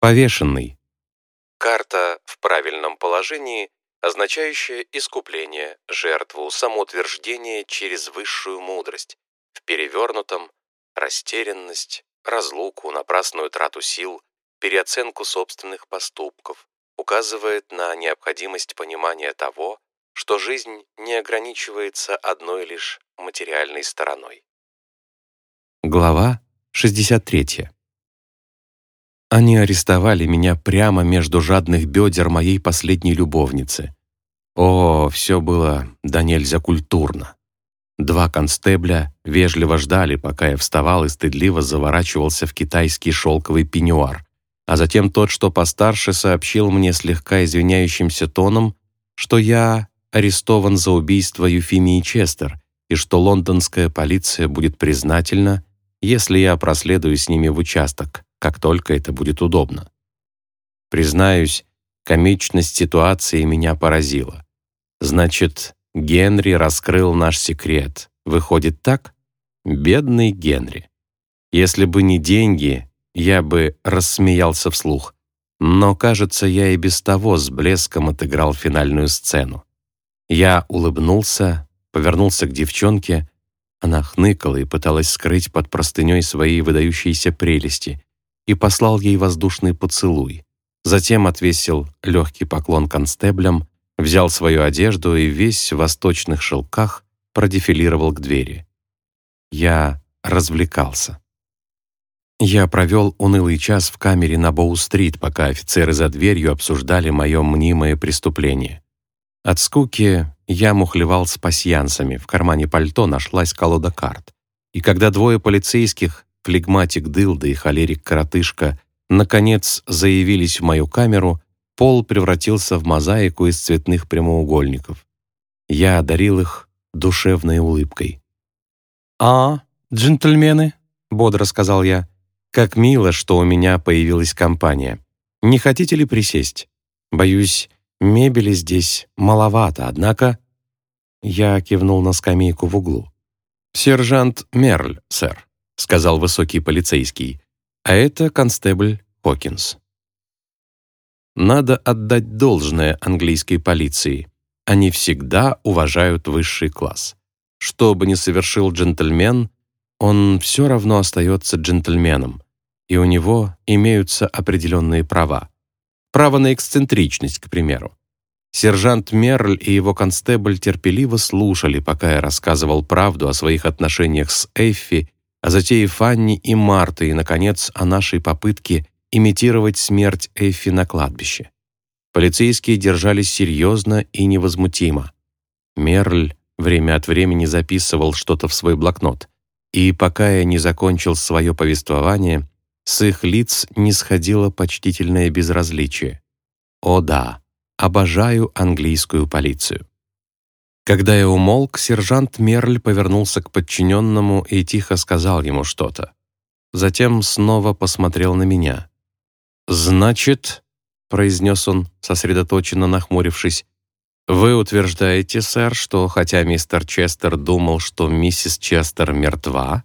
Повешенный. Карта в правильном положении, означающая искупление, жертву, самоутверждение через высшую мудрость, в перевернутом – растерянность, разлуку, напрасную трату сил, переоценку собственных поступков, указывает на необходимость понимания того, что жизнь не ограничивается одной лишь материальной стороной. Глава 63. Они арестовали меня прямо между жадных бедер моей последней любовницы. О, все было да нельзя культурно. Два констебля вежливо ждали, пока я вставал и стыдливо заворачивался в китайский шелковый пеньюар, а затем тот, что постарше, сообщил мне слегка извиняющимся тоном, что я арестован за убийство Юфимии Честер и что лондонская полиция будет признательна, если я проследую с ними в участок, как только это будет удобно. Признаюсь, комичность ситуации меня поразила. Значит, Генри раскрыл наш секрет. Выходит так? Бедный Генри. Если бы не деньги, я бы рассмеялся вслух. Но, кажется, я и без того с блеском отыграл финальную сцену. Я улыбнулся, повернулся к девчонке. Она хныкала и пыталась скрыть под простыней свои выдающиеся прелести и послал ей воздушный поцелуй. Затем отвесил легкий поклон констеблям, взял свою одежду и весь в восточных шелках продефилировал к двери. Я развлекался. Я провел унылый час в камере на Боу-стрит, пока офицеры за дверью обсуждали мое мнимое преступление. От скуки я мухлевал с пасьянсами, в кармане пальто нашлась колода карт. И когда двое полицейских, флегматик Дылда и холерик-коротышка, наконец заявились в мою камеру, пол превратился в мозаику из цветных прямоугольников. Я одарил их душевной улыбкой. «А, джентльмены», — бодро сказал я, — «как мило, что у меня появилась компания. Не хотите ли присесть? Боюсь, Мебели здесь маловато, однако...» Я кивнул на скамейку в углу. «Сержант Мерль, сэр», — сказал высокий полицейский, «а это констебль Хокинс». Надо отдать должное английской полиции. Они всегда уважают высший класс. Что бы ни совершил джентльмен, он все равно остается джентльменом, и у него имеются определенные права. Право на эксцентричность, к примеру. Сержант Мерль и его констебль терпеливо слушали, пока я рассказывал правду о своих отношениях с Эффи, о затее Фанни и Марты и, наконец, о нашей попытке имитировать смерть Эффи на кладбище. Полицейские держались серьезно и невозмутимо. Мерль время от времени записывал что-то в свой блокнот, и пока я не закончил свое повествование, с их лиц не сходило почтительное безразличие. О да, обожаю английскую полицию. Когда я умолк, сержант Мерль повернулся к подчиненному и тихо сказал ему что-то. Затем снова посмотрел на меня. «Значит», — произнес он, сосредоточенно нахмурившись, «вы утверждаете, сэр, что хотя мистер Честер думал, что миссис Честер мертва,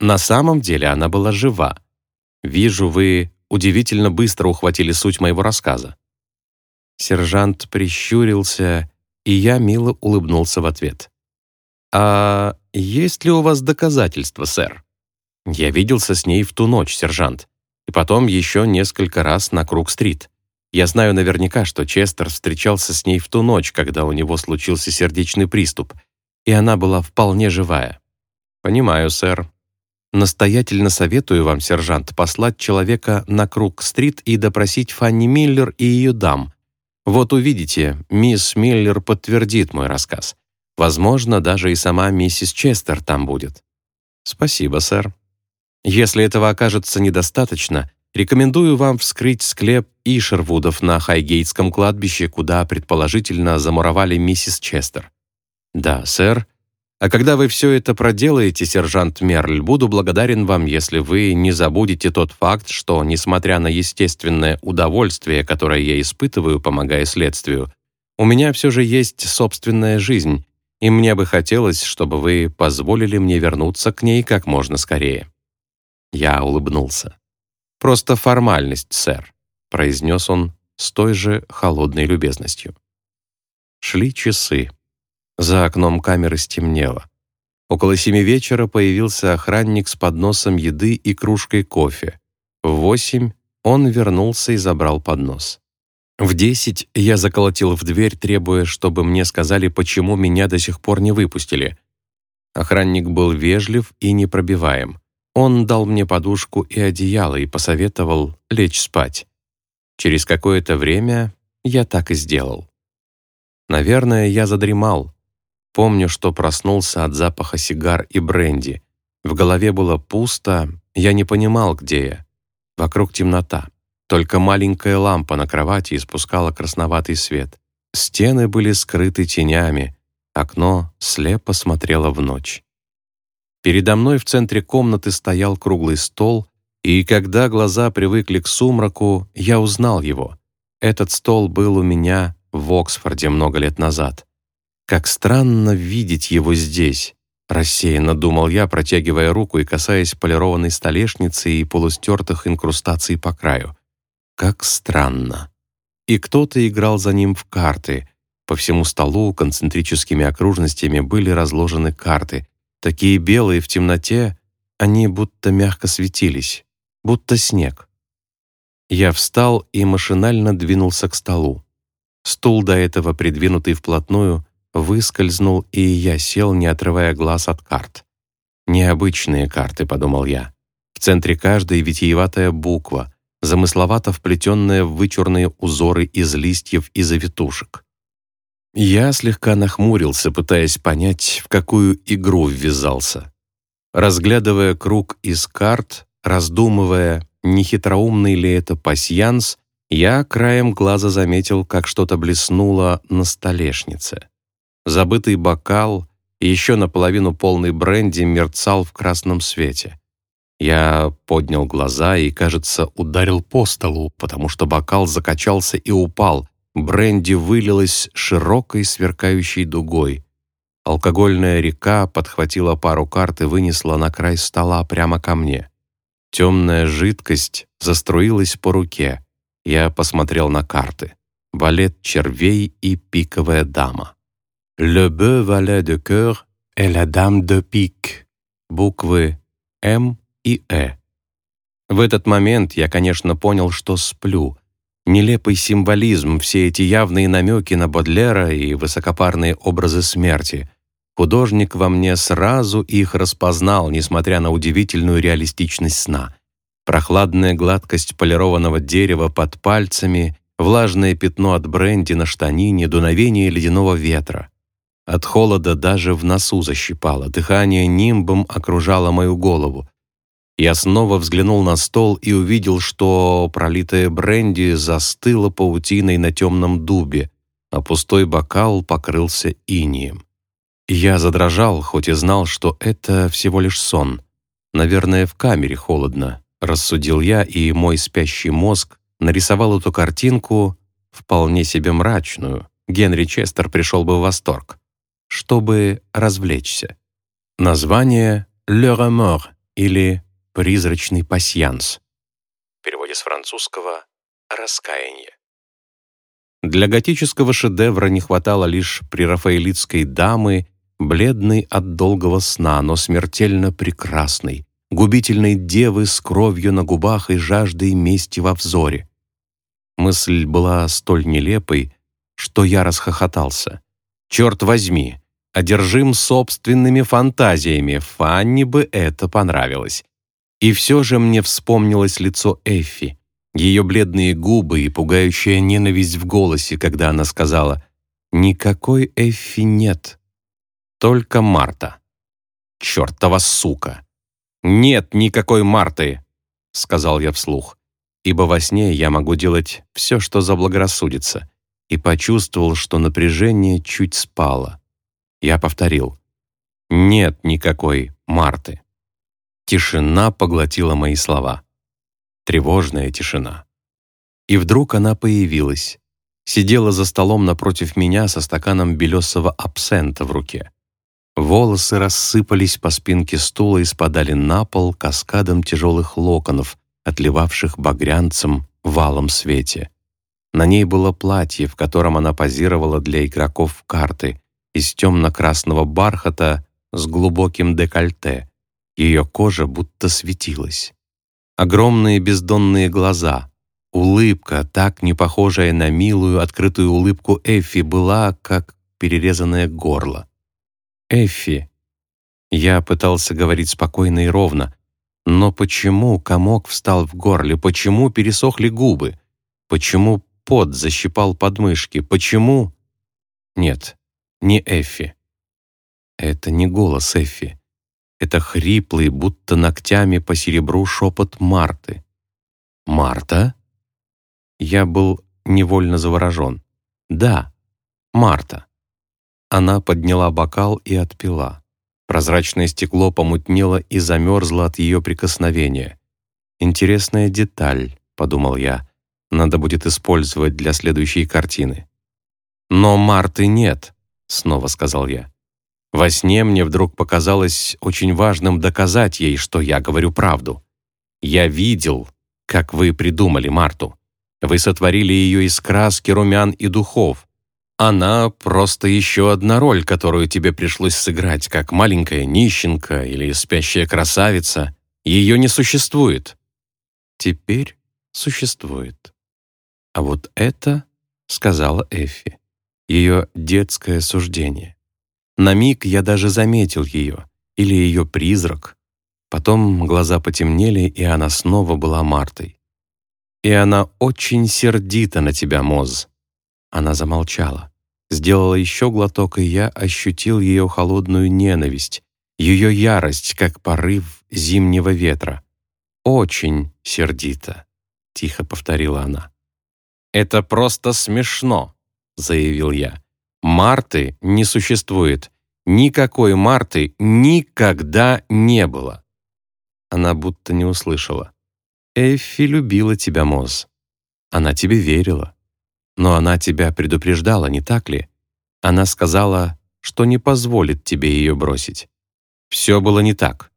на самом деле она была жива, Вижу, вы удивительно быстро ухватили суть моего рассказа». Сержант прищурился, и я мило улыбнулся в ответ. «А есть ли у вас доказательства, сэр?» «Я виделся с ней в ту ночь, сержант, и потом еще несколько раз на Круг-стрит. Я знаю наверняка, что Честер встречался с ней в ту ночь, когда у него случился сердечный приступ, и она была вполне живая». «Понимаю, сэр. Настоятельно советую вам, сержант, послать человека на Круг-стрит и допросить Фанни Миллер и ее дам. Вот увидите, мисс Миллер подтвердит мой рассказ. Возможно, даже и сама миссис Честер там будет. Спасибо, сэр. Если этого окажется недостаточно, рекомендую вам вскрыть склеп Ишервудов на Хайгейтском кладбище, куда, предположительно, замуровали миссис Честер. Да, сэр, а когда вы все это проделаете, сержант Мерль, буду благодарен вам, если вы не забудете тот факт, что, несмотря на естественное удовольствие, которое я испытываю, помогая следствию, у меня все же есть собственная жизнь, и мне бы хотелось, чтобы вы позволили мне вернуться к ней как можно скорее». Я улыбнулся. «Просто формальность, сэр», — произнес он с той же холодной любезностью. Шли часы. За окном камеры стемнело. Около семи вечера появился охранник с подносом еды и кружкой кофе. В восемь он вернулся и забрал поднос. В десять я заколотил в дверь, требуя, чтобы мне сказали, почему меня до сих пор не выпустили. Охранник был вежлив и непробиваем. Он дал мне подушку и одеяло и посоветовал лечь спать. Через какое-то время я так и сделал. Наверное, я задремал. Помню, что проснулся от запаха сигар и бренди. В голове было пусто, я не понимал, где я. Вокруг темнота. Только маленькая лампа на кровати испускала красноватый свет. Стены были скрыты тенями, окно слепо смотрело в ночь. Передо мной в центре комнаты стоял круглый стол, и когда глаза привыкли к сумраку, я узнал его. Этот стол был у меня в Оксфорде много лет назад. Как странно видеть его здесь. Рассеянно думал я, протягивая руку и касаясь полированной столешницы и полустертых инкрустаций по краю. Как странно. И кто-то играл за ним в карты. По всему столу концентрическими окружностями были разложены карты, Такие белые в темноте, они будто мягко светились, будто снег. Я встал и машинально двинулся к столу. Стул, до этого придвинутый вплотную, выскользнул, и я сел, не отрывая глаз от карт. «Необычные карты», — подумал я. В центре каждой витиеватая буква, замысловато вплетенная в вычурные узоры из листьев и завитушек. Я слегка нахмурился, пытаясь понять, в какую игру ввязался. Разглядывая круг из карт, раздумывая, не хитроумный ли это пасьянс, я краем глаза заметил, как что-то блеснуло на столешнице. Забытый бокал, еще наполовину полный бренди, мерцал в красном свете. Я поднял глаза и, кажется, ударил по столу, потому что бокал закачался и упал, Бренди вылилась широкой сверкающей дугой. Алкогольная река подхватила пару карт и вынесла на край стола прямо ко мне. Темная жидкость заструилась по руке. Я посмотрел на карты. Валет червей и пиковая дама. «Le beau valet de cœur et la dame de pique». Буквы «М» и «Э». В этот момент я, конечно, понял, что сплю — Нелепый символизм, все эти явные намеки на Бодлера и высокопарные образы смерти. Художник во мне сразу их распознал, несмотря на удивительную реалистичность сна. Прохладная гладкость полированного дерева под пальцами, влажное пятно от бренди на штанине, дуновение ледяного ветра. От холода даже в носу защипало, дыхание нимбом окружало мою голову. Я снова взглянул на стол и увидел, что пролитая бренди застыла паутиной на темном дубе, а пустой бокал покрылся инием. Я задрожал, хоть и знал, что это всего лишь сон. Наверное, в камере холодно, рассудил я, и мой спящий мозг нарисовал эту картинку вполне себе мрачную. Генри Честер пришел бы в восторг, чтобы развлечься. Название «Le Remords» или «Призрачный пасьянс». В переводе с французского «раскаяние». Для готического шедевра не хватало лишь прерафаэлитской дамы, бледной от долгого сна, но смертельно прекрасной, губительной девы с кровью на губах и жаждой мести во взоре. Мысль была столь нелепой, что я расхохотался. «Черт возьми!» Одержим собственными фантазиями, Фанни бы это понравилось. И все же мне вспомнилось лицо Эффи, ее бледные губы и пугающая ненависть в голосе, когда она сказала «Никакой Эффи нет, только Марта». «Чертова сука!» «Нет никакой Марты!» — сказал я вслух, ибо во сне я могу делать все, что заблагорассудится, и почувствовал, что напряжение чуть спало. Я повторил «Нет никакой Марты». Тишина поглотила мои слова. Тревожная тишина. И вдруг она появилась. Сидела за столом напротив меня со стаканом белесого абсента в руке. Волосы рассыпались по спинке стула и спадали на пол каскадом тяжелых локонов, отливавших багрянцем в алом свете. На ней было платье, в котором она позировала для игроков карты, из темно-красного бархата с глубоким декольте. Ее кожа будто светилась. Огромные бездонные глаза, улыбка, так не похожая на милую открытую улыбку Эффи, была как перерезанное горло. «Эффи». Я пытался говорить спокойно и ровно, но почему комок встал в горле? Почему пересохли губы? Почему пот защипал подмышки? Почему... Нет, не Эффи. Это не голос Эффи. Это хриплый, будто ногтями по серебру шепот Марты. «Марта?» Я был невольно заворожен. «Да, Марта». Она подняла бокал и отпила. Прозрачное стекло помутнело и замерзло от ее прикосновения. «Интересная деталь», — подумал я, — «надо будет использовать для следующей картины». «Но Марты нет», — снова сказал я. Во сне мне вдруг показалось очень важным доказать ей, что я говорю правду. Я видел, как вы придумали Марту. Вы сотворили ее из краски, румян и духов, она просто еще одна роль, которую тебе пришлось сыграть, как маленькая нищенка или спящая красавица. Ее не существует. Теперь существует. А вот это, сказала Эффи, ее детское суждение. На миг я даже заметил ее, или ее призрак. Потом глаза потемнели, и она снова была Мартой. И она очень сердита на тебя, Моз. Она замолчала. Сделала еще глоток, и я ощутил ее холодную ненависть, ее ярость, как порыв зимнего ветра. «Очень сердито», — тихо повторила она. «Это просто смешно», — заявил я. «Марты не существует. Никакой Марты никогда не было». Она будто не услышала. «Эффи любила тебя, Моз. Она тебе верила. Но она тебя предупреждала, не так ли? Она сказала, что не позволит тебе ее бросить. Все было не так.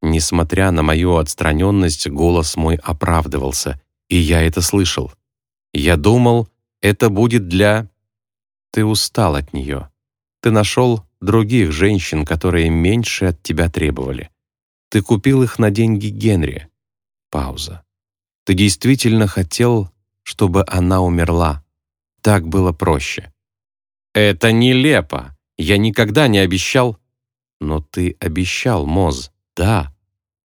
Несмотря на мою отстраненность, голос мой оправдывался, и я это слышал. Я думал, это будет для... Ты устал от нее. Ты нашел других женщин, которые меньше от тебя требовали. Ты купил их на деньги Генри. Пауза. Ты действительно хотел, чтобы она умерла. Так было проще. «Это нелепо. Я никогда не обещал...» «Но ты обещал, Моз. Да,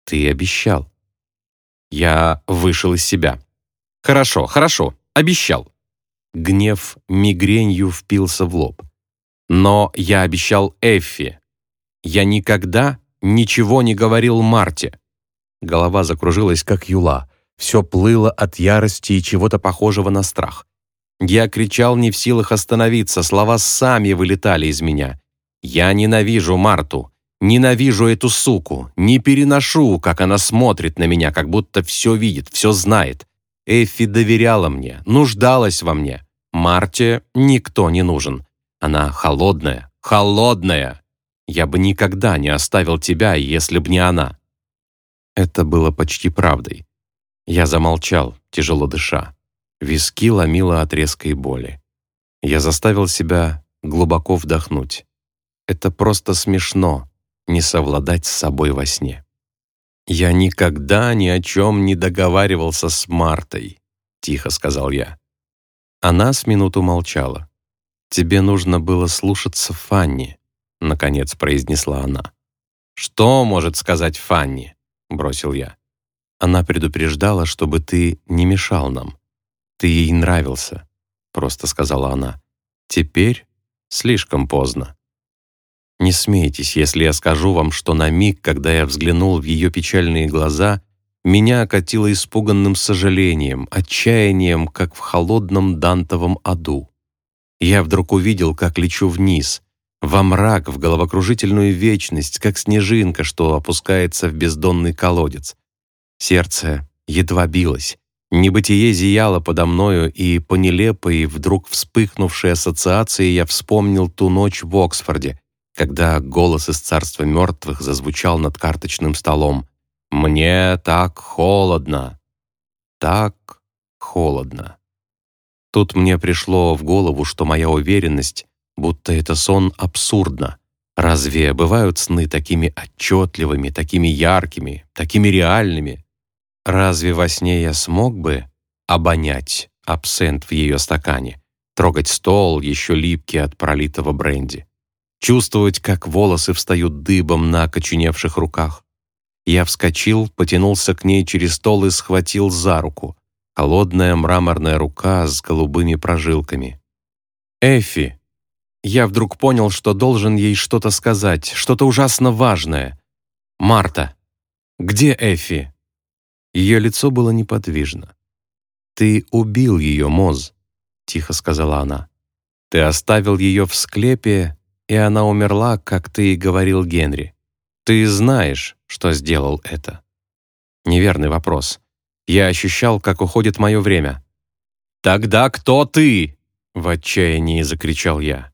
ты обещал». Я вышел из себя. «Хорошо, хорошо, обещал». Гнев мигренью впился в лоб. «Но я обещал Эффи. Я никогда ничего не говорил Марте». Голова закружилась, как юла. Все плыло от ярости и чего-то похожего на страх. Я кричал не в силах остановиться, слова сами вылетали из меня. Я ненавижу Марту, ненавижу эту суку, не переношу, как она смотрит на меня, как будто все видит, все знает. Эффи доверяла мне, нуждалась во мне. Марте никто не нужен. Она холодная, холодная. Я бы никогда не оставил тебя, если б не она. Это было почти правдой. Я замолчал, тяжело дыша. Виски ломило от резкой боли. Я заставил себя глубоко вдохнуть. Это просто смешно не совладать с собой во сне. «Я никогда ни о чем не договаривался с Мартой», — тихо сказал я. Она с минуту молчала. «Тебе нужно было слушаться Фанни», — наконец произнесла она. «Что может сказать Фанни?» — бросил я. Она предупреждала, чтобы ты не мешал нам. «Ты ей нравился», — просто сказала она. «Теперь слишком поздно». Не смейтесь, если я скажу вам, что на миг, когда я взглянул в ее печальные глаза, меня окатило испуганным сожалением, отчаянием, как в холодном дантовом аду. Я вдруг увидел, как лечу вниз, во мрак, в головокружительную вечность, как снежинка, что опускается в бездонный колодец. Сердце едва билось, Небытие зияло подо мною, и по нелепой, вдруг вспыхнувшей ассоциации я вспомнил ту ночь в Оксфорде, когда голос из царства мертвых зазвучал над карточным столом. «Мне так холодно! так холодно. Тут мне пришло в голову, что моя уверенность, будто это сон, абсурдна. Разве бывают сны такими отчетливыми, такими яркими, такими реальными? Разве во сне я смог бы обонять абсент в ее стакане, трогать стол, еще липкий от пролитого бренди, чувствовать, как волосы встают дыбом на окоченевших руках? Я вскочил, потянулся к ней через стол и схватил за руку. Холодная мраморная рука с голубыми прожилками. «Эффи!» Я вдруг понял, что должен ей что-то сказать, что-то ужасно важное. «Марта! Где Эффи?» Ее лицо было неподвижно. «Ты убил ее, Моз», — тихо сказала она. «Ты оставил ее в склепе, и она умерла, как ты и говорил Генри. Ты знаешь, что сделал это?» Неверный вопрос. Я ощущал, как уходит мое время. «Тогда кто ты?» — в отчаянии закричал я.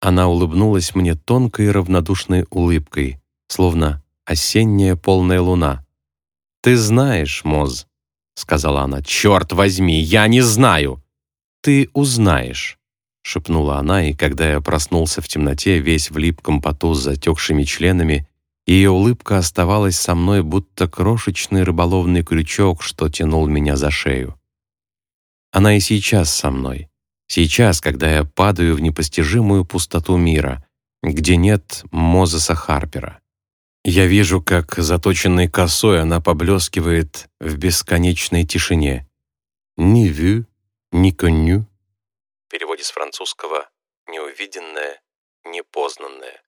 Она улыбнулась мне тонкой равнодушной улыбкой, словно осенняя полная луна. «Ты знаешь, Моз», — сказала она. «Черт возьми, я не знаю!» «Ты узнаешь», — шепнула она, и когда я проснулся в темноте, весь в липком поту с затекшими членами, ее улыбка оставалась со мной, будто крошечный рыболовный крючок, что тянул меня за шею. Она и сейчас со мной. Сейчас, когда я падаю в непостижимую пустоту мира, где нет Мозеса Харпера. Я вижу, как заточенной косой она поблескивает в бесконечной тишине. «Ни вю, ни коню». В переводе с французского «неувиденное, непознанное».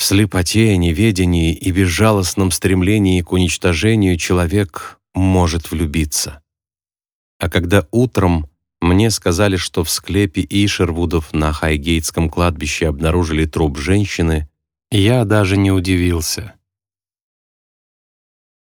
В слепоте, неведении и безжалостном стремлении к уничтожению человек может влюбиться. А когда утром мне сказали, что в склепе Ишервудов на Хайгейтском кладбище обнаружили труп женщины, я даже не удивился.